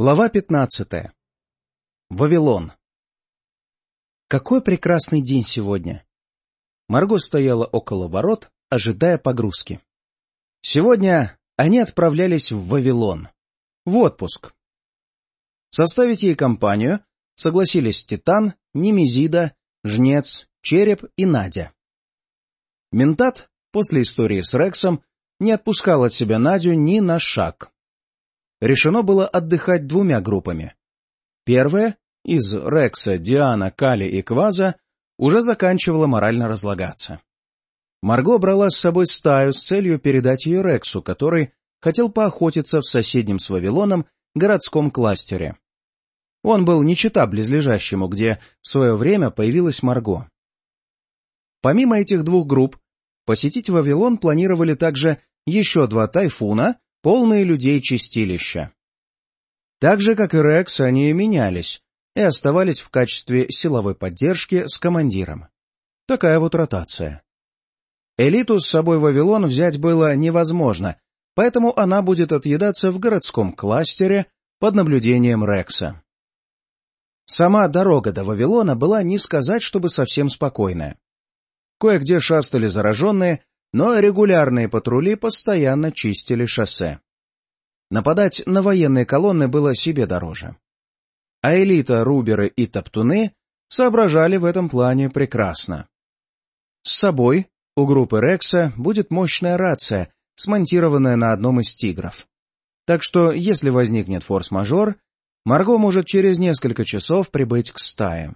Глава пятнадцатая. Вавилон. Какой прекрасный день сегодня! Марго стояла около ворот, ожидая погрузки. Сегодня они отправлялись в Вавилон, в отпуск. Составить ей компанию согласились Титан, Немезида, Жнец, Череп и Надя. Ментат после истории с Рексом не отпускал от себя Надю ни на шаг решено было отдыхать двумя группами. Первая, из Рекса, Диана, Кали и Кваза, уже заканчивала морально разлагаться. Марго брала с собой стаю с целью передать ее Рексу, который хотел поохотиться в соседнем с Вавилоном городском кластере. Он был не чета близлежащему, где в свое время появилась Марго. Помимо этих двух групп, посетить Вавилон планировали также еще два тайфуна полные людей чистилища. Так же, как и Рекс, они менялись и оставались в качестве силовой поддержки с командиром. Такая вот ротация. Элиту с собой в Вавилон взять было невозможно, поэтому она будет отъедаться в городском кластере под наблюдением Рекса. Сама дорога до Вавилона была не сказать, чтобы совсем спокойная. Кое-где шастали зараженные, но регулярные патрули постоянно чистили шоссе. Нападать на военные колонны было себе дороже. А элита, руберы и топтуны соображали в этом плане прекрасно. С собой у группы Рекса будет мощная рация, смонтированная на одном из «Тигров». Так что, если возникнет форс-мажор, Марго может через несколько часов прибыть к стае.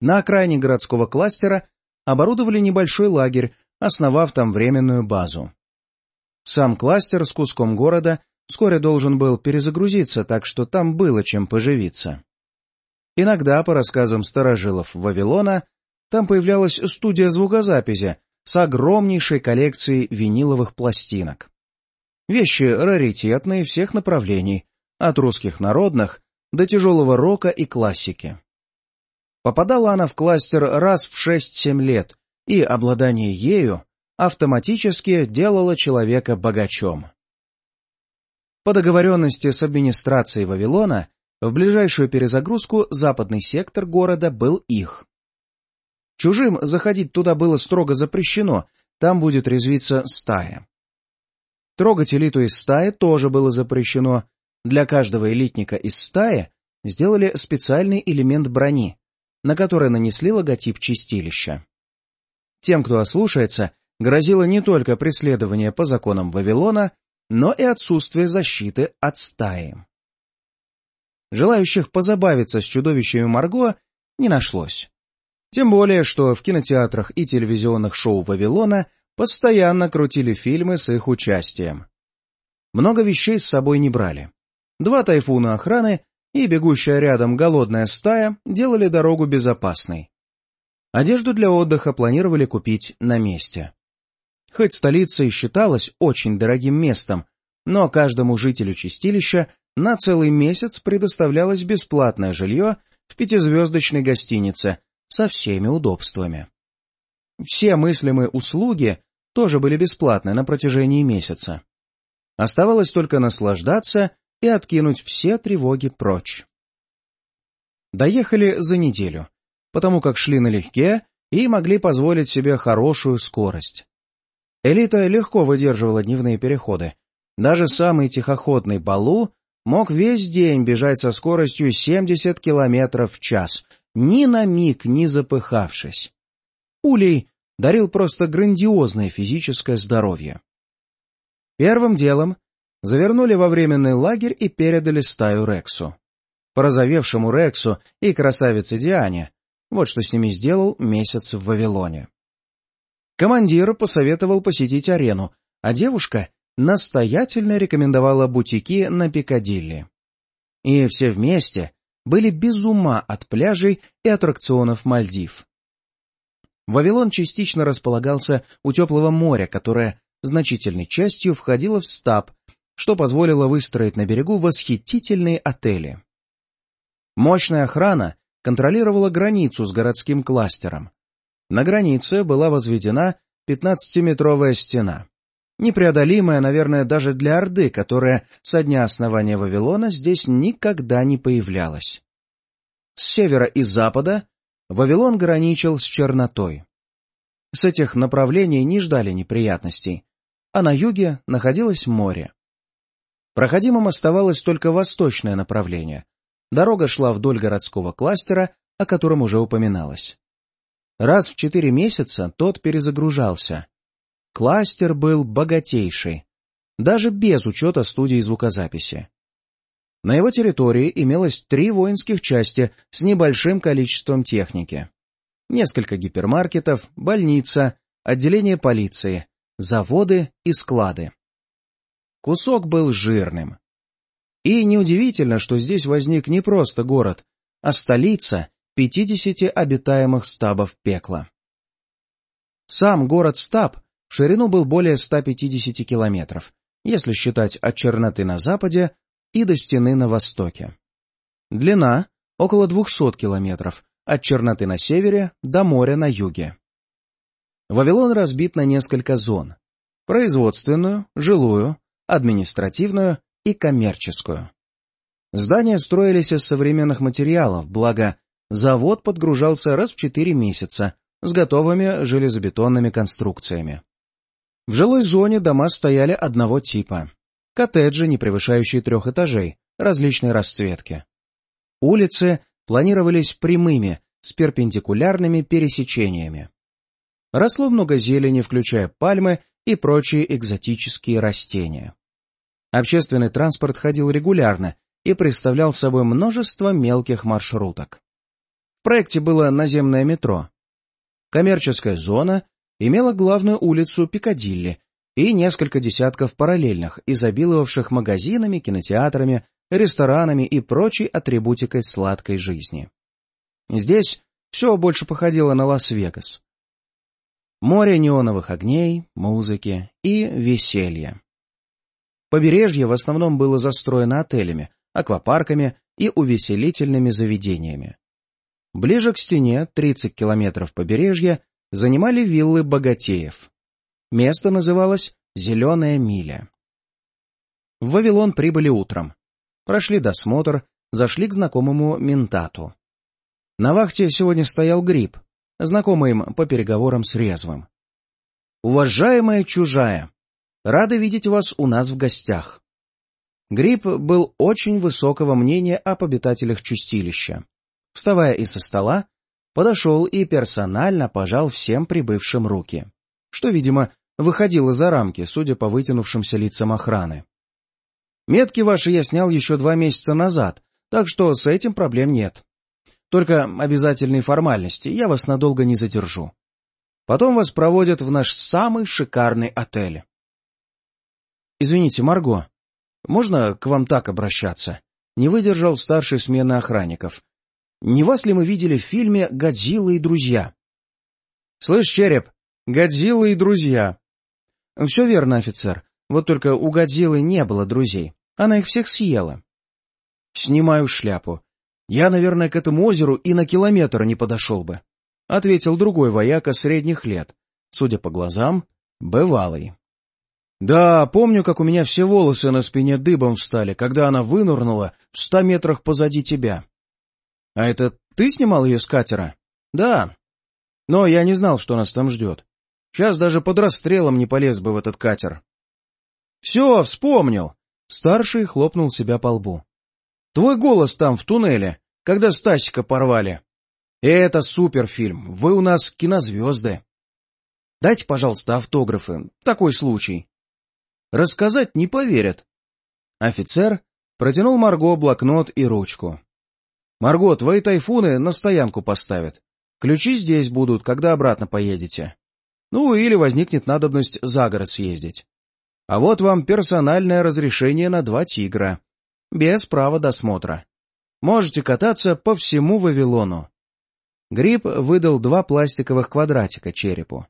На окраине городского кластера оборудовали небольшой лагерь, основав там временную базу. Сам кластер с куском города вскоре должен был перезагрузиться, так что там было чем поживиться. Иногда, по рассказам старожилов Вавилона, там появлялась студия звукозаписи с огромнейшей коллекцией виниловых пластинок. Вещи раритетные всех направлений, от русских народных до тяжелого рока и классики. Попадала она в кластер раз в 6-7 лет, и обладание ею автоматически делало человека богачом. По договоренности с администрацией Вавилона, в ближайшую перезагрузку западный сектор города был их. Чужим заходить туда было строго запрещено, там будет резвиться стая. Трогать элиту из стаи тоже было запрещено. Для каждого элитника из стаи сделали специальный элемент брони, на который нанесли логотип чистилища. Тем, кто ослушается, грозило не только преследование по законам Вавилона, но и отсутствие защиты от стаи. Желающих позабавиться с чудовищами Марго не нашлось. Тем более, что в кинотеатрах и телевизионных шоу Вавилона постоянно крутили фильмы с их участием. Много вещей с собой не брали. Два тайфуна охраны и бегущая рядом голодная стая делали дорогу безопасной. Одежду для отдыха планировали купить на месте. Хоть столица и считалась очень дорогим местом, но каждому жителю чистилища на целый месяц предоставлялось бесплатное жилье в пятизвездочной гостинице со всеми удобствами. Все мыслимые услуги тоже были бесплатны на протяжении месяца. Оставалось только наслаждаться и откинуть все тревоги прочь. Доехали за неделю, потому как шли налегке и могли позволить себе хорошую скорость. Элита легко выдерживала дневные переходы. Даже самый тихоходный Балу мог весь день бежать со скоростью 70 километров в час, ни на миг не запыхавшись. Улей дарил просто грандиозное физическое здоровье. Первым делом завернули во временный лагерь и передали стаю Рексу. Порозовевшему Рексу и красавице Диане, вот что с ними сделал месяц в Вавилоне. Командир посоветовал посетить арену, а девушка настоятельно рекомендовала бутики на Пикадилли. И все вместе были без ума от пляжей и аттракционов Мальдив. Вавилон частично располагался у теплого моря, которое значительной частью входило в стаб, что позволило выстроить на берегу восхитительные отели. Мощная охрана контролировала границу с городским кластером. На границе была возведена 15-метровая стена. Непреодолимая, наверное, даже для Орды, которая со дня основания Вавилона здесь никогда не появлялась. С севера и запада Вавилон граничил с чернотой. С этих направлений не ждали неприятностей, а на юге находилось море. Проходимым оставалось только восточное направление. Дорога шла вдоль городского кластера, о котором уже упоминалось. Раз в четыре месяца тот перезагружался. Кластер был богатейший, даже без учета студии звукозаписи. На его территории имелось три воинских части с небольшим количеством техники. Несколько гипермаркетов, больница, отделение полиции, заводы и склады. Кусок был жирным. И неудивительно, что здесь возник не просто город, а столица 50 обитаемых стабов пекла. Сам город Стаб в ширину был более 150 километров, если считать от черноты на западе и до стены на востоке. Длина — около 200 километров, от черноты на севере до моря на юге. Вавилон разбит на несколько зон — производственную, жилую, административную и коммерческую. Здания строились из современных материалов, благо завод подгружался раз в четыре месяца с готовыми железобетонными конструкциями. В жилой зоне дома стояли одного типа. Коттеджи, не превышающие трех этажей, различной расцветки. Улицы планировались прямыми, с перпендикулярными пересечениями. Росло много зелени, включая пальмы и прочие экзотические растения. Общественный транспорт ходил регулярно и представлял собой множество мелких маршруток проекте было наземное метро. Коммерческая зона имела главную улицу Пикадилли и несколько десятков параллельных, изобиловавших магазинами, кинотеатрами, ресторанами и прочей атрибутикой сладкой жизни. Здесь все больше походило на Лас-Вегас. Море неоновых огней, музыки и веселья. Побережье в основном было застроено отелями, аквапарками и увеселительными заведениями. Ближе к стене, 30 километров побережья, занимали виллы богатеев. Место называлось «Зеленая миля». В Вавилон прибыли утром. Прошли досмотр, зашли к знакомому ментату. На вахте сегодня стоял гриб, знакомый им по переговорам с Резвым. «Уважаемая чужая, рады видеть вас у нас в гостях». Гриб был очень высокого мнения об обитателях чистилища вставая из-за стола, подошел и персонально пожал всем прибывшим руки, что, видимо, выходило за рамки, судя по вытянувшимся лицам охраны. «Метки ваши я снял еще два месяца назад, так что с этим проблем нет. Только обязательные формальности, я вас надолго не задержу. Потом вас проводят в наш самый шикарный отель». «Извините, Марго, можно к вам так обращаться?» Не выдержал старший смены охранников, не вас ли мы видели в фильме «Годзилла и друзья»?» «Слышь, Череп, Годзилла и друзья». «Все верно, офицер. Вот только у Годзиллы не было друзей. Она их всех съела». «Снимаю шляпу. Я, наверное, к этому озеру и на километр не подошел бы», — ответил другой вояка средних лет, судя по глазам, бывалый. «Да, помню, как у меня все волосы на спине дыбом встали, когда она вынырнула в ста метрах позади тебя. — А это ты снимал ее с катера? — Да. Но я не знал, что нас там ждет. Сейчас даже под расстрелом не полез бы в этот катер. — Все, вспомнил! Старший хлопнул себя по лбу. — Твой голос там, в туннеле, когда Стасика порвали. Это суперфильм, вы у нас кинозвезды. Дайте, пожалуйста, автографы, такой случай. Рассказать не поверят. Офицер протянул Марго блокнот и ручку. Марго, твои тайфуны на стоянку поставят. Ключи здесь будут, когда обратно поедете. Ну, или возникнет надобность за город съездить. А вот вам персональное разрешение на два тигра. Без права досмотра. Можете кататься по всему Вавилону. Гриб выдал два пластиковых квадратика черепу.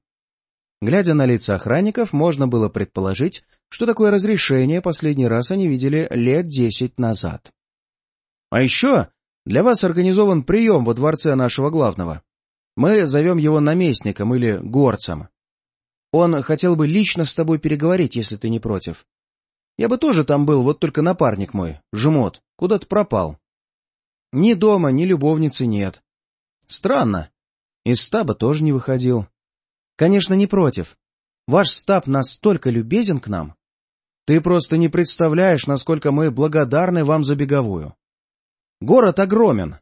Глядя на лица охранников, можно было предположить, что такое разрешение последний раз они видели лет десять назад. А еще для вас организован прием во дворце нашего главного. Мы зовем его наместником или горцем. Он хотел бы лично с тобой переговорить, если ты не против. Я бы тоже там был, вот только напарник мой, жмот, куда-то пропал. Ни дома, ни любовницы нет. Странно. Из стаба тоже не выходил. Конечно, не против. Ваш стаб настолько любезен к нам. Ты просто не представляешь, насколько мы благодарны вам за беговую. Город огромен.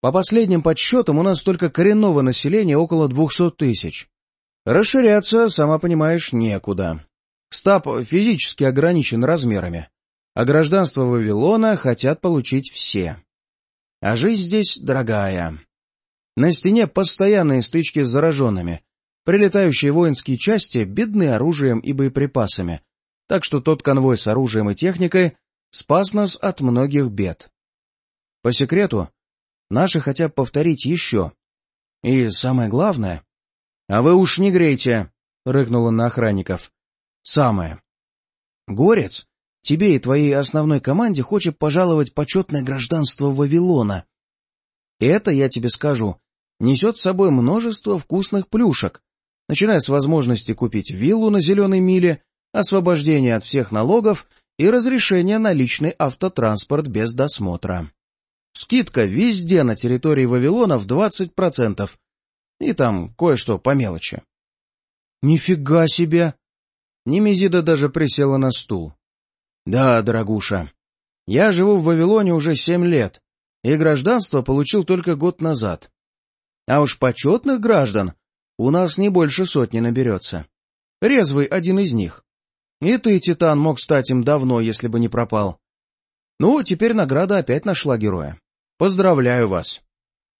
По последним подсчетам у нас только коренного населения около двухсот тысяч. Расширяться, сама понимаешь, некуда. Стаб физически ограничен размерами, а гражданство Вавилона хотят получить все. А жизнь здесь дорогая. На стене постоянные стычки с зараженными. Прилетающие воинские части бедны оружием и боеприпасами, так что тот конвой с оружием и техникой спас нас от многих бед. По секрету, наши хотят повторить еще. И самое главное... — А вы уж не грейте, — рыкнула на охранников. — Самое. Горец тебе и твоей основной команде хочет пожаловать почетное гражданство Вавилона. Это, я тебе скажу, несет с собой множество вкусных плюшек, начиная с возможности купить виллу на зеленой миле, освобождения от всех налогов и разрешения на личный автотранспорт без досмотра. Скидка везде на территории Вавилона в 20%, и там кое-что по мелочи. «Нифига себе!» Немезида даже присела на стул. «Да, дорогуша, я живу в Вавилоне уже семь лет, и гражданство получил только год назад. А уж почетных граждан у нас не больше сотни наберется. Резвый один из них. И ты, Титан, мог стать им давно, если бы не пропал. Ну, теперь награда опять нашла героя. Поздравляю вас.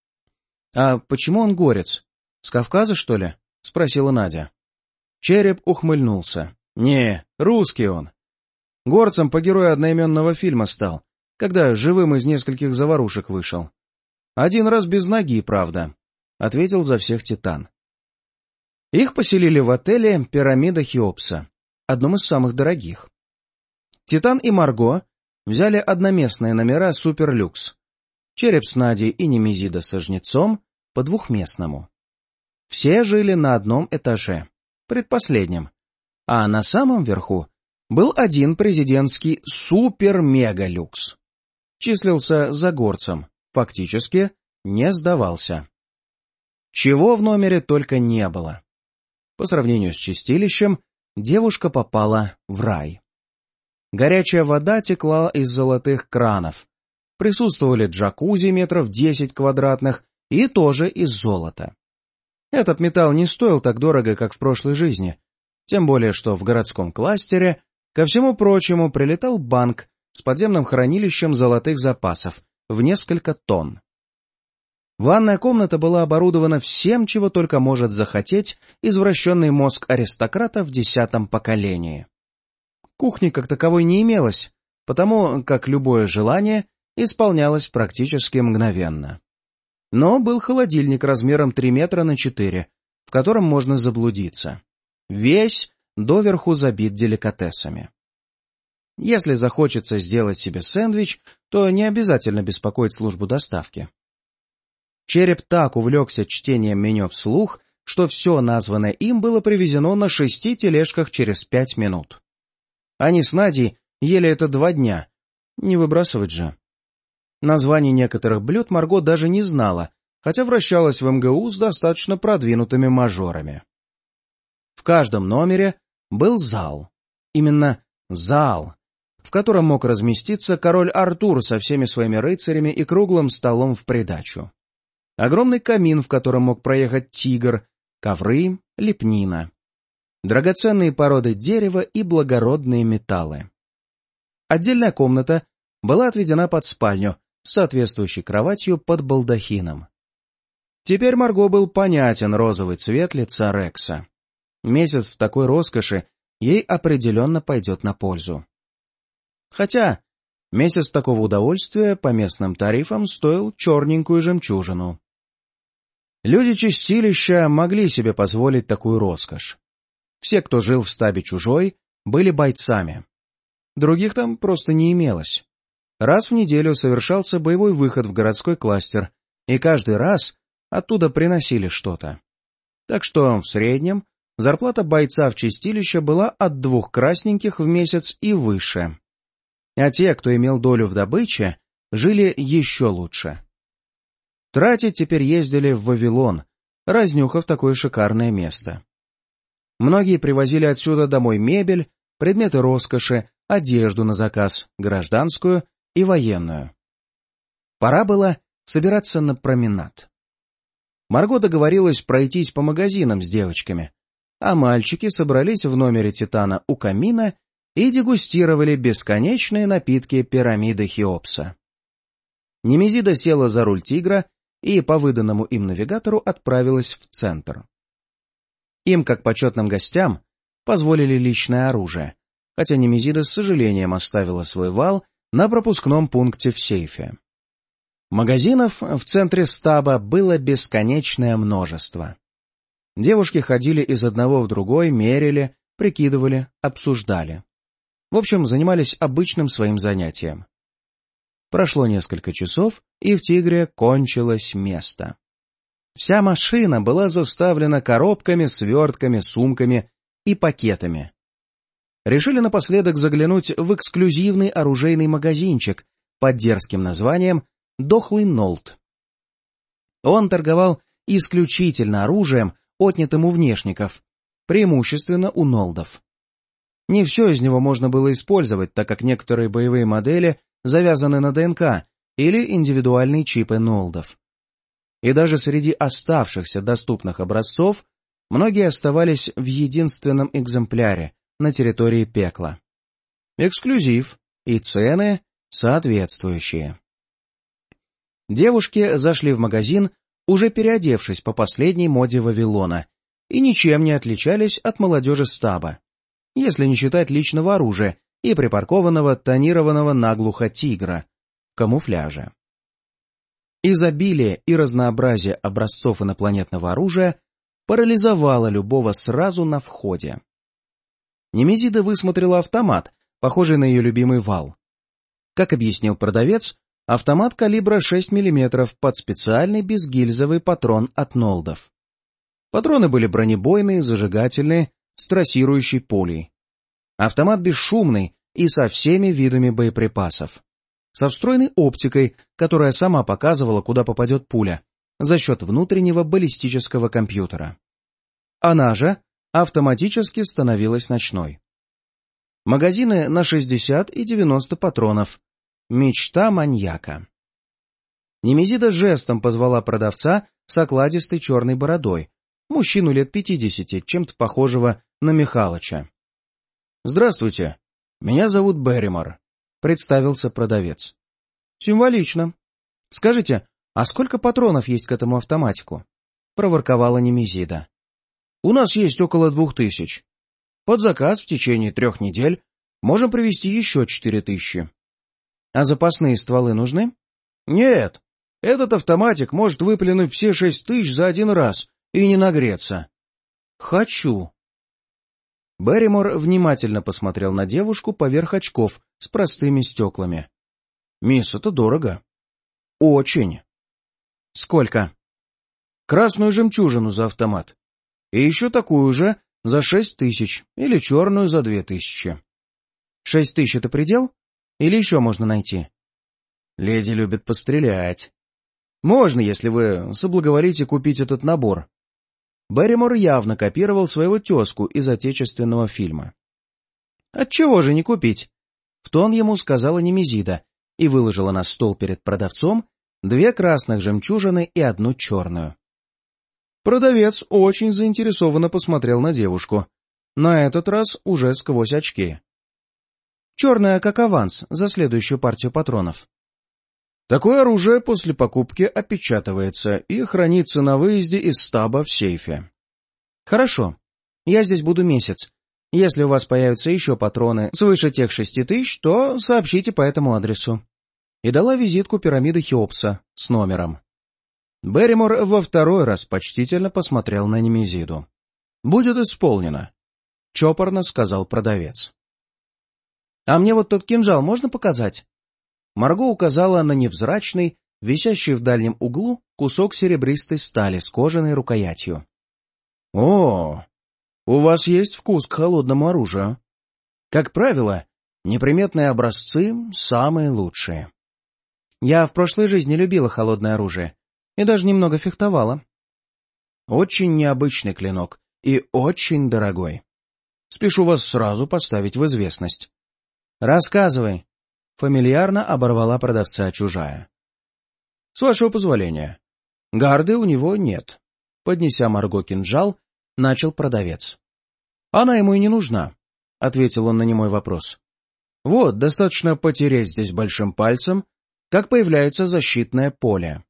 — А почему он горец? С Кавказа, что ли? — спросила Надя. Череп ухмыльнулся. — Не, русский он. Горцем по герою одноименного фильма стал, когда живым из нескольких заварушек вышел. Один раз без ноги, правда, — ответил за всех Титан. Их поселили в отеле «Пирамида Хеопса», одном из самых дорогих. Титан и Марго взяли одноместные номера «Суперлюкс», череп с Надей и Немезида со жнецом по двухместному. Все жили на одном этаже, предпоследнем, а на самом верху был один президентский супер-мега-люкс. Числился за горцем, фактически не сдавался. Чего в номере только не было. По сравнению с чистилищем, девушка попала в рай. Горячая вода текла из золотых кранов. Присутствовали джакузи метров десять квадратных и тоже из золота. Этот металл не стоил так дорого, как в прошлой жизни, тем более что в городском кластере, ко всему прочему, прилетал банк с подземным хранилищем золотых запасов в несколько тонн. Ванная комната была оборудована всем, чего только может захотеть извращенный мозг аристократа в десятом поколении. Кухни как таковой не имелось, потому как любое желание исполнялось практически мгновенно. Но был холодильник размером 3 метра на 4, в котором можно заблудиться. Весь доверху забит деликатесами. Если захочется сделать себе сэндвич, то не обязательно беспокоить службу доставки. Череп так увлекся чтением меню вслух, что все названное им было привезено на шести тележках через пять минут. Они с Надей ели это два дня. Не выбрасывать же. Названий некоторых блюд Марго даже не знала, хотя вращалась в МГУ с достаточно продвинутыми мажорами. В каждом номере был зал. Именно зал, в котором мог разместиться король Артур со всеми своими рыцарями и круглым столом в придачу огромный камин, в котором мог проехать тигр, ковры, лепнина, драгоценные породы дерева и благородные металлы. Отдельная комната была отведена под спальню с соответствующей кроватью под балдахином. Теперь Марго был понятен розовый цвет лица Рекса. Месяц в такой роскоши ей определенно пойдет на пользу. Хотя месяц такого удовольствия по местным тарифам стоил черненькую жемчужину. Люди чистилища могли себе позволить такую роскошь. Все, кто жил в стабе чужой, были бойцами. Других там просто не имелось. Раз в неделю совершался боевой выход в городской кластер, и каждый раз оттуда приносили что-то. Так что в среднем зарплата бойца в чистилище была от двух красненьких в месяц и выше. А те, кто имел долю в добыче, жили еще лучше. Тратить теперь ездили в Вавилон, разнюхав такое шикарное место. Многие привозили отсюда домой мебель, предметы роскоши, одежду на заказ, гражданскую и военную. Пора было собираться на променад. Марго договорилась пройтись по магазинам с девочками, а мальчики собрались в номере Титана у камина и дегустировали бесконечные напитки пирамиды Хеопса. Немезида села за руль «Тигра» и по выданному им навигатору отправилась в центр. Им, как почетным гостям, позволили личное оружие, хотя Немезида с сожалением оставила свой вал на пропускном пункте в сейфе. Магазинов в центре стаба было бесконечное множество. Девушки ходили из одного в другой, мерили, прикидывали, обсуждали. В общем, занимались обычным своим занятием. Прошло несколько часов, и в «Тигре» кончилось место. Вся машина была заставлена коробками, свертками, сумками и пакетами. Решили напоследок заглянуть в эксклюзивный оружейный магазинчик под дерзким названием «Дохлый Нолт». Он торговал исключительно оружием, отнятым у внешников, преимущественно у нолдов. Не все из него можно было использовать, так как некоторые боевые модели завязаны на ДНК или индивидуальные чипы нолдов. И даже среди оставшихся доступных образцов многие оставались в единственном экземпляре на территории пекла. Эксклюзив и цены соответствующие. Девушки зашли в магазин, уже переодевшись по последней моде Вавилона, и ничем не отличались от молодежи стаба, если не считать личного оружия и припаркованного тонированного наглухо тигра в камуфляже. Изобилие и разнообразие образцов инопланетного оружия парализовало любого сразу на входе. Немезида высмотрела автомат, похожий на ее любимый вал. Как объяснил продавец, автомат калибра 6 мм под специальный безгильзовый патрон от Нолдов. Патроны были бронебойные, зажигательные, с трассирующей пулей. Автомат бесшумный и со всеми видами боеприпасов. Со встроенной оптикой, которая сама показывала, куда попадет пуля, за счет внутреннего баллистического компьютера. Она же автоматически становилась ночной. Магазины на 60 и 90 патронов. Мечта маньяка. Немезида жестом позвала продавца с окладистой черной бородой, мужчину лет пятидесяти, чем-то похожего на Михалыча. «Здравствуйте, меня зовут Берримор», — представился продавец. «Символично. Скажите, а сколько патронов есть к этому автоматику?» — проворковала Немезида. «У нас есть около двух тысяч. Под заказ в течение трех недель можем привезти еще четыре тысячи». «А запасные стволы нужны?» «Нет. Этот автоматик может выплюнуть все шесть тысяч за один раз и не нагреться». «Хочу», Берримор внимательно посмотрел на девушку поверх очков с простыми стеклами. — Мисс, это дорого. — Очень. — Сколько? — Красную жемчужину за автомат. И еще такую же за шесть тысяч или черную за две тысячи. — Шесть тысяч — это предел? Или еще можно найти? — Леди любит пострелять. — Можно, если вы соблаговолите купить этот набор. Берримор явно копировал своего тезку из отечественного фильма. «Отчего же не купить?» В тон ему сказала Немезида и выложила на стол перед продавцом две красных жемчужины и одну черную. Продавец очень заинтересованно посмотрел на девушку, на этот раз уже сквозь очки. «Черная как аванс за следующую партию патронов», Такое оружие после покупки опечатывается и хранится на выезде из стаба в сейфе. Хорошо. Я здесь буду месяц. Если у вас появятся еще патроны свыше тех шести тысяч, то сообщите по этому адресу. И дала визитку пирамиды Хеопса с номером. Берримор во второй раз почтительно посмотрел на Немезиду. «Будет исполнено», — чопорно сказал продавец. «А мне вот тот кинжал можно показать?» Марго указала на невзрачный, висящий в дальнем углу, кусок серебристой стали с кожаной рукоятью. — О! У вас есть вкус к холодному оружию. Как правило, неприметные образцы — самые лучшие. Я в прошлой жизни любила холодное оружие и даже немного фехтовала. Очень необычный клинок и очень дорогой. Спешу вас сразу поставить в известность. Рассказывай. Фамильярно оборвала продавца чужая. С вашего позволения. Гарды у него нет. Поднеся Марго кинжал, начал продавец. Она ему и не нужна, — ответил он на немой вопрос. Вот, достаточно потереть здесь большим пальцем, как появляется защитное поле.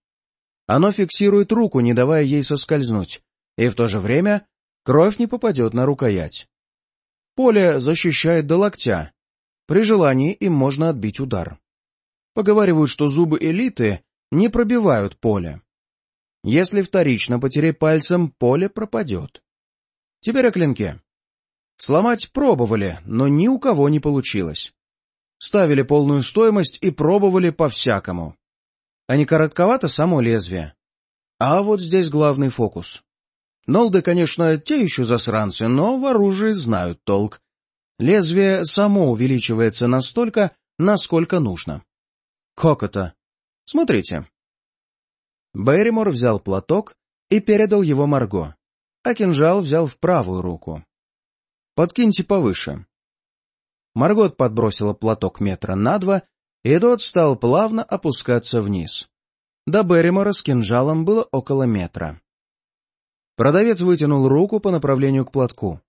Оно фиксирует руку, не давая ей соскользнуть, и в то же время кровь не попадет на рукоять. Поле защищает до локтя. При желании им можно отбить удар. Поговаривают, что зубы элиты не пробивают поле. Если вторично потереть пальцем, поле пропадет. Теперь о клинке. Сломать пробовали, но ни у кого не получилось. Ставили полную стоимость и пробовали по-всякому. А не коротковато само лезвие. А вот здесь главный фокус. Нолды, конечно, те еще засранцы, но в оружии знают толк. Лезвие само увеличивается настолько, насколько нужно. Как это? Смотрите. Берримор взял платок и передал его Марго, а кинжал взял в правую руку. «Подкиньте повыше». Маргот подбросила платок метра на два, и тот стал плавно опускаться вниз. До Берримора с кинжалом было около метра. Продавец вытянул руку по направлению к платку.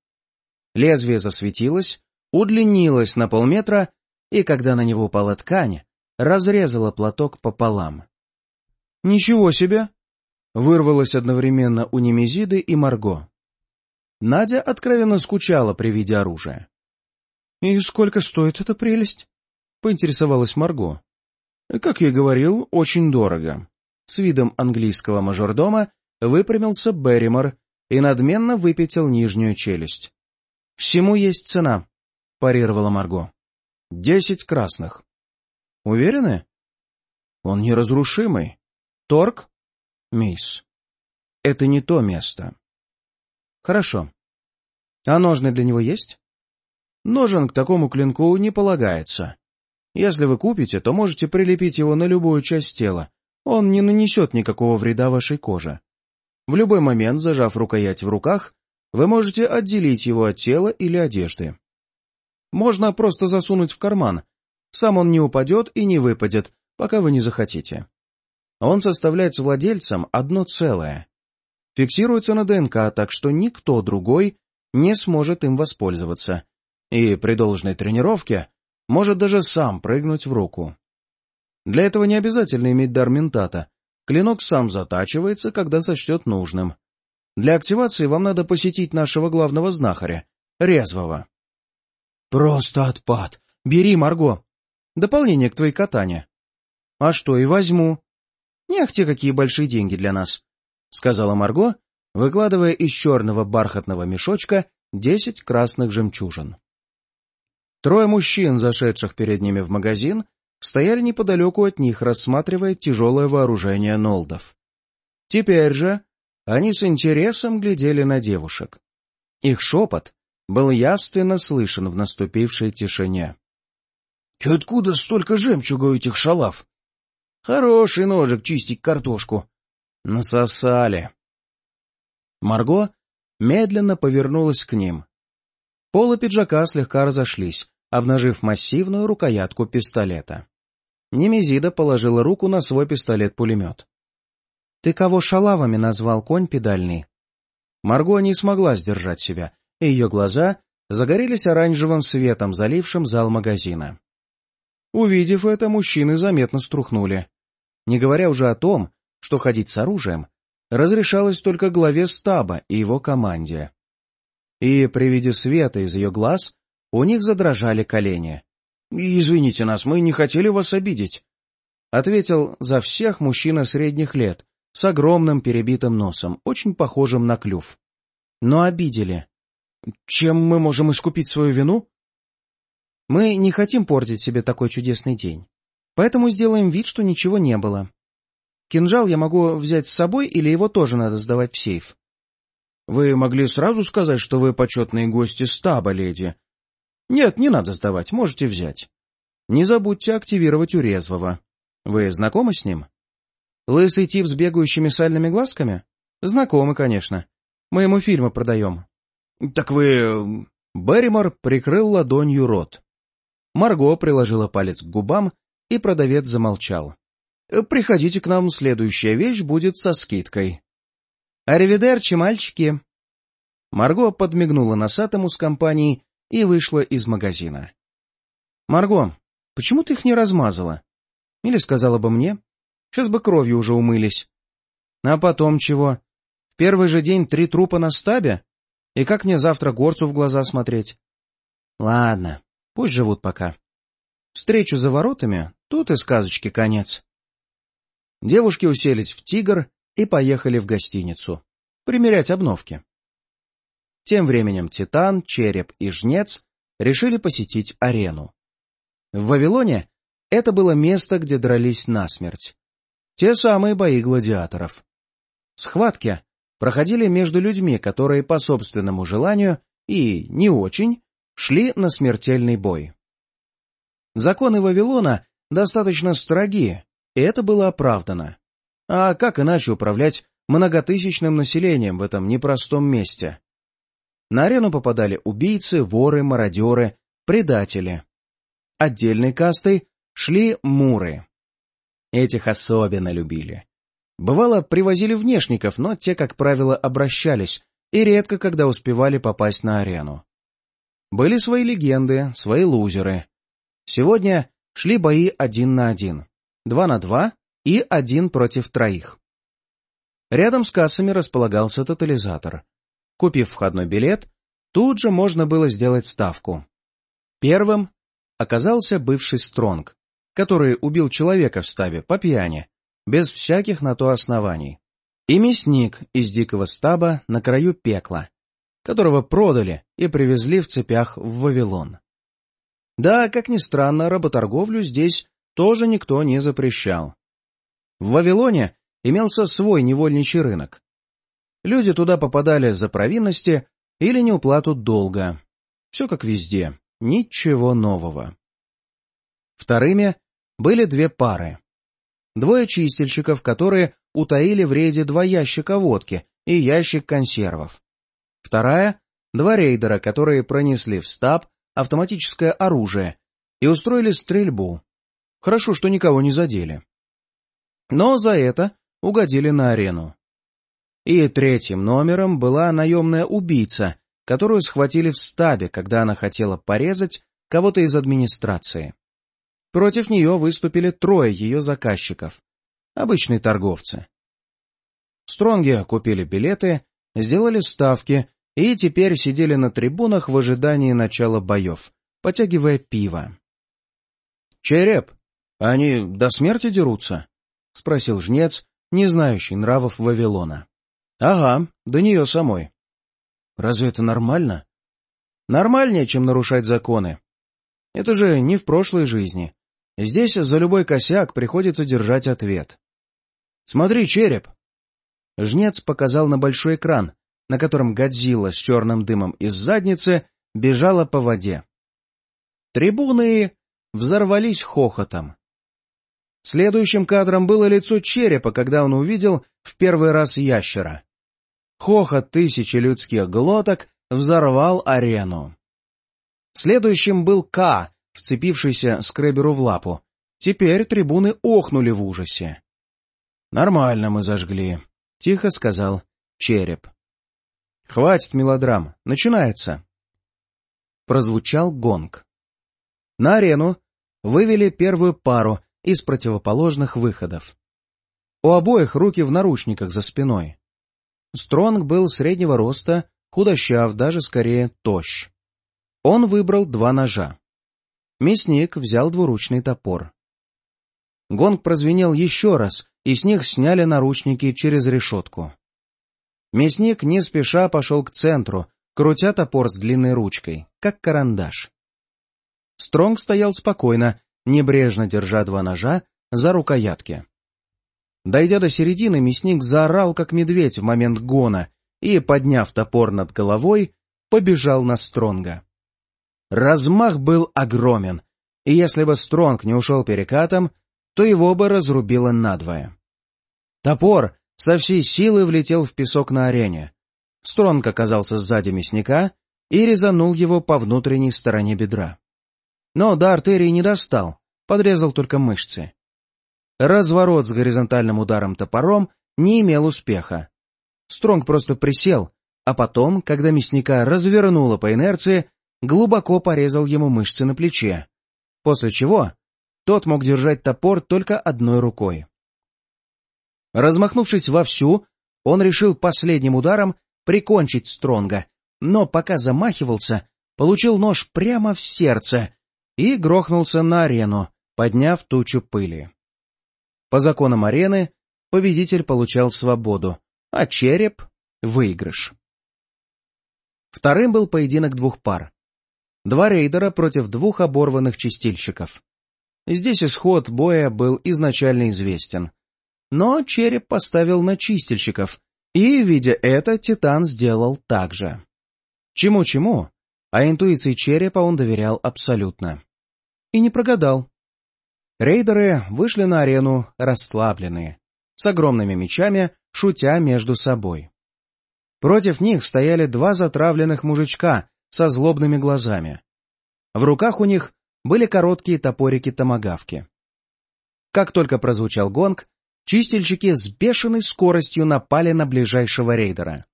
Лезвие засветилось, удлинилось на полметра, и когда на него упала ткань, разрезала платок пополам. «Ничего себе!» — вырвалось одновременно у Немезиды и Марго. Надя откровенно скучала при виде оружия. «И сколько стоит эта прелесть?» — поинтересовалась Марго. Как я говорил, очень дорого. С видом английского мажордома выпрямился Берримор и надменно выпятил нижнюю челюсть. — Всему есть цена, — парировала Марго. — Десять красных. — Уверены? — Он неразрушимый. — Торг? — Мисс. — Это не то место. — Хорошо. А ножны для него есть? — Ножен к такому клинку не полагается. Если вы купите, то можете прилепить его на любую часть тела. Он не нанесет никакого вреда вашей коже. В любой момент, зажав рукоять в руках, вы можете отделить его от тела или одежды. Можно просто засунуть в карман. Сам он не упадет и не выпадет, пока вы не захотите. Он составляет с владельцем одно целое. Фиксируется на ДНК, так что никто другой не сможет им воспользоваться. И при должной тренировке может даже сам прыгнуть в руку. Для этого не обязательно иметь дар ментата, Клинок сам затачивается, когда сочтет нужным. Для активации вам надо посетить нашего главного знахаря, Резвого. — Просто отпад. Бери, Марго. Дополнение к твоей катане. — А что, и возьму. — Не ахте, какие большие деньги для нас, — сказала Марго, выкладывая из черного бархатного мешочка десять красных жемчужин. Трое мужчин, зашедших перед ними в магазин, стояли неподалеку от них, рассматривая тяжелое вооружение нолдов. Теперь же они с интересом глядели на девушек. Их шепот был явственно слышен в наступившей тишине. — Откуда столько жемчуга у этих шалав? — Хороший ножик чистить картошку. — Насосали. Марго медленно повернулась к ним. Полы пиджака слегка разошлись, обнажив массивную рукоятку пистолета. Немезида положила руку на свой пистолет-пулемет. — Ты кого шалавами назвал, конь педальный? Марго не смогла сдержать себя, и ее глаза загорелись оранжевым светом, залившим зал магазина. Увидев это, мужчины заметно струхнули. Не говоря уже о том, что ходить с оружием разрешалось только главе стаба и его команде. И при виде света из ее глаз у них задрожали колени. «Извините нас, мы не хотели вас обидеть», — ответил за всех мужчина средних лет, с огромным перебитым носом, очень похожим на клюв. «Но обидели. Чем мы можем искупить свою вину?» «Мы не хотим портить себе такой чудесный день, поэтому сделаем вид, что ничего не было. Кинжал я могу взять с собой или его тоже надо сдавать в сейф?» Вы могли сразу сказать, что вы почетные гости стаба, леди. Нет, не надо сдавать, можете взять. Не забудьте активировать у резвого. Вы знакомы с ним? Лысый тип с бегающими сальными глазками? Знакомы, конечно. Мы ему фильмы продаем. Так вы... Берримор прикрыл ладонью рот. Марго приложила палец к губам, и продавец замолчал. «Приходите к нам, следующая вещь будет со скидкой». «Аривидерчи, мальчики!» Марго подмигнула носатому с компанией и вышла из магазина. «Марго, почему ты их не размазала? Или сказала бы мне? Сейчас бы кровью уже умылись. А потом чего? В первый же день три трупа на стабе? И как мне завтра горцу в глаза смотреть? Ладно, пусть живут пока. Встречу за воротами, тут и сказочки конец». Девушки уселись в «Тигр» и поехали в гостиницу. Примерять обновки. Тем временем Титан, Череп и Жнец решили посетить арену. В Вавилоне это было место, где дрались насмерть. Те самые бои гладиаторов. Схватки проходили между людьми, которые по собственному желанию и не очень шли на смертельный бой. Законы Вавилона достаточно строги, и это было оправдано. А как иначе управлять многотысячным населением в этом непростом месте? На арену попадали убийцы, воры, мародеры, предатели. Отдельной кастой шли муры. Этих особенно любили. Бывало, привозили внешников, но те, как правило, обращались, и редко когда успевали попасть на арену. Были свои легенды, свои лузеры. Сегодня шли бои один на один, два на два и один против троих. Рядом с кассами располагался тотализатор. Купив входной билет, тут же можно было сделать ставку. Первым оказался бывший Стронг, который убил человека в ставе по пьяни, без всяких на то оснований. И мясник из дикого стаба на краю пекла, которого продали и привезли в цепях в Вавилон. Да, как ни странно, работорговлю здесь тоже никто не запрещал. В Вавилоне имелся свой невольничий рынок. Люди туда попадали за провинности или неуплату долга. Все как везде, ничего нового. Вторыми были две пары. Двое чистильщиков, которые утаили в рейде два ящика водки и ящик консервов. Вторая — два рейдера, которые пронесли в стаб автоматическое оружие и устроили стрельбу. Хорошо, что никого не задели. Но за это угодили на арену. И третьим номером была наемная убийца, которую схватили в стабе, когда она хотела порезать кого-то из администрации. Против нее выступили трое ее заказчиков, обычные торговцы. Стронги купили билеты, сделали ставки и теперь сидели на трибунах в ожидании начала боев, потягивая пиво. «Череп, они до смерти дерутся?» — спросил жнец, не знающий нравов Вавилона. — Ага, до нее самой. — Разве это нормально? — Нормальнее, чем нарушать законы. Это же не в прошлой жизни. Здесь за любой косяк приходится держать ответ. — Смотри, череп! Жнец показал на большой экран, на котором Годзилла с черным дымом из задницы бежала по воде. Трибуны взорвались хохотом. Следующим кадром было лицо черепа, когда он увидел в первый раз ящера. Хохот тысячи людских глоток взорвал арену. Следующим был К, вцепившийся скреберу в лапу. Теперь трибуны охнули в ужасе. «Нормально мы зажгли», — тихо сказал череп. «Хватит мелодрам, начинается». Прозвучал гонг. На арену вывели первую пару из противоположных выходов. У обоих руки в наручниках за спиной. Стронг был среднего роста, худощав, даже скорее тощ. Он выбрал два ножа. Мясник взял двуручный топор. Гонг прозвенел еще раз, и с них сняли наручники через решетку. Мясник не спеша пошел к центру, крутя топор с длинной ручкой, как карандаш. Стронг стоял спокойно, небрежно держа два ножа за рукоятки. Дойдя до середины, мясник заорал, как медведь в момент гона, и, подняв топор над головой, побежал на Стронга. Размах был огромен, и если бы Стронг не ушел перекатом, то его бы разрубило надвое. Топор со всей силы влетел в песок на арене. Стронг оказался сзади мясника и резанул его по внутренней стороне бедра. Но до артерии не достал, подрезал только мышцы. Разворот с горизонтальным ударом топором не имел успеха. Стронг просто присел, а потом, когда мясника развернуло по инерции, глубоко порезал ему мышцы на плече, после чего тот мог держать топор только одной рукой. Размахнувшись вовсю, он решил последним ударом прикончить Стронга, но пока замахивался, получил нож прямо в сердце и грохнулся на арену, подняв тучу пыли. По законам арены победитель получал свободу, а череп — выигрыш. Вторым был поединок двух пар. Два рейдера против двух оборванных чистильщиков. Здесь исход боя был изначально известен. Но череп поставил на чистильщиков, и, видя это, Титан сделал так же. Чему-чему, а интуиции черепа он доверял абсолютно. И не прогадал. Рейдеры вышли на арену расслабленные, с огромными мечами, шутя между собой. Против них стояли два затравленных мужичка со злобными глазами. В руках у них были короткие топорики-томагавки. Как только прозвучал гонг, чистильщики с бешеной скоростью напали на ближайшего рейдера.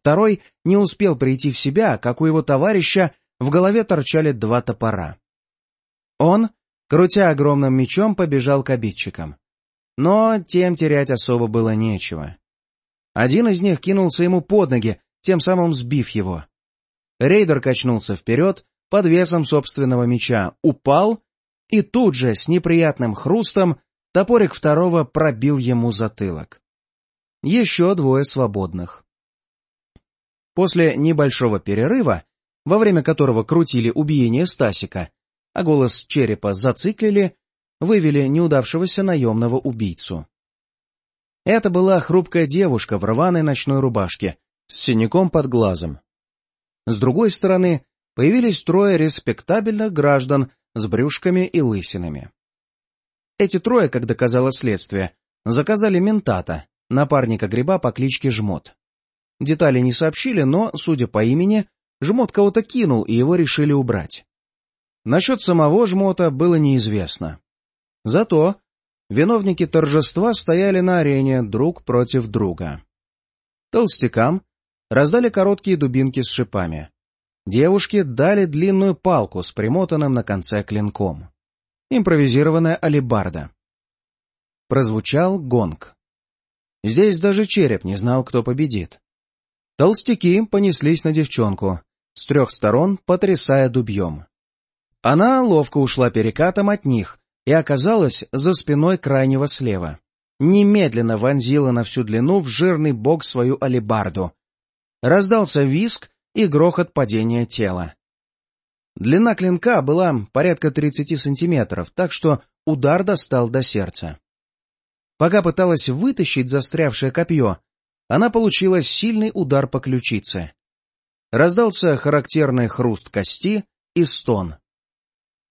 Второй не успел прийти в себя, как у его товарища в голове торчали два топора. Он, крутя огромным мечом, побежал к обидчикам. Но тем терять особо было нечего. Один из них кинулся ему под ноги, тем самым сбив его. Рейдер качнулся вперед, под весом собственного меча, упал, и тут же, с неприятным хрустом, топорик второго пробил ему затылок. Еще двое свободных. После небольшого перерыва, во время которого крутили убиение Стасика, а голос черепа зациклили, вывели неудавшегося наемного убийцу. Это была хрупкая девушка в рваной ночной рубашке с синяком под глазом. С другой стороны, появились трое респектабельных граждан с брюшками и лысинами. Эти трое, как доказало следствие, заказали ментата, напарника гриба по кличке Жмот. Детали не сообщили, но, судя по имени, Жмот кого-то кинул, и его решили убрать. Насчет самого Жмота было неизвестно. Зато виновники торжества стояли на арене друг против друга. Толстякам раздали короткие дубинки с шипами. Девушке дали длинную палку с примотанным на конце клинком. Импровизированная алебарда. Прозвучал гонг. Здесь даже череп не знал, кто победит. Толстяки понеслись на девчонку, с трех сторон потрясая дубьем. Она ловко ушла перекатом от них и оказалась за спиной крайнего слева. Немедленно вонзила на всю длину в жирный бок свою алебарду. Раздался виск, и грохот падения тела. Длина клинка была порядка 30 сантиметров, так что удар достал до сердца. Пока пыталась вытащить застрявшее копье, она получила сильный удар по ключице. Раздался характерный хруст кости и стон.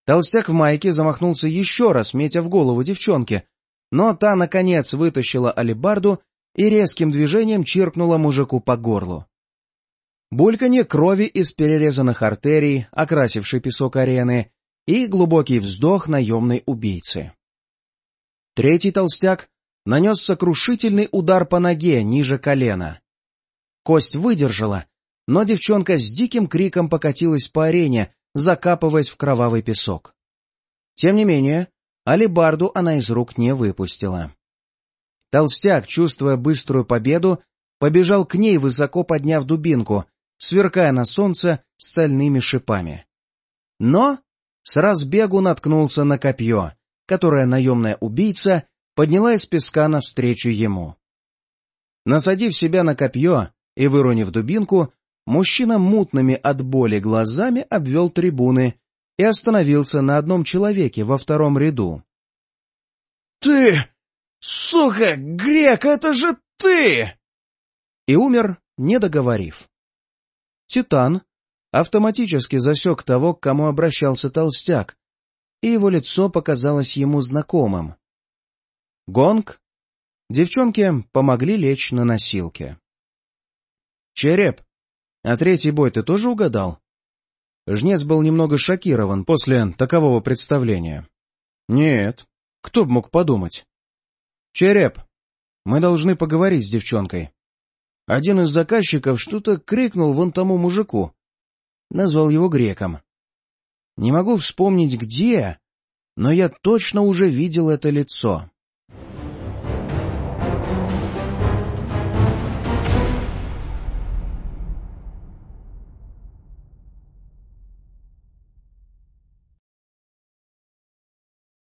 Толстяк в майке замахнулся еще раз, метя в голову девчонки, но та, наконец, вытащила алебарду и резким движением чиркнула мужику по горлу. Бульканье крови из перерезанных артерий, окрасивший песок арены, и глубокий вздох наемной убийцы. Третий толстяк нанес сокрушительный удар по ноге ниже колена. Кость выдержала, но девчонка с диким криком покатилась по арене, закапываясь в кровавый песок. Тем не менее, алибарду она из рук не выпустила. Толстяк, чувствуя быструю победу, побежал к ней, высоко подняв дубинку, сверкая на солнце стальными шипами. Но с разбегу наткнулся на копье, которое наемная убийца подняла из песка навстречу ему. Насадив себя на копье и выронив дубинку, мужчина мутными от боли глазами обвел трибуны и остановился на одном человеке во втором ряду. — Ты! Сука, грек, это же ты! И умер не договорив. Титан автоматически засек того, к кому обращался толстяк, и его лицо показалось ему знакомым. Гонг. Девчонки помогли лечь на носилке. «Череп, а третий бой ты тоже угадал?» Жнец был немного шокирован после такового представления. «Нет, кто б мог подумать?» «Череп, мы должны поговорить с девчонкой». Один из заказчиков что-то крикнул вон тому мужику. Назвал его греком. Не могу вспомнить, где, но я точно уже видел это лицо.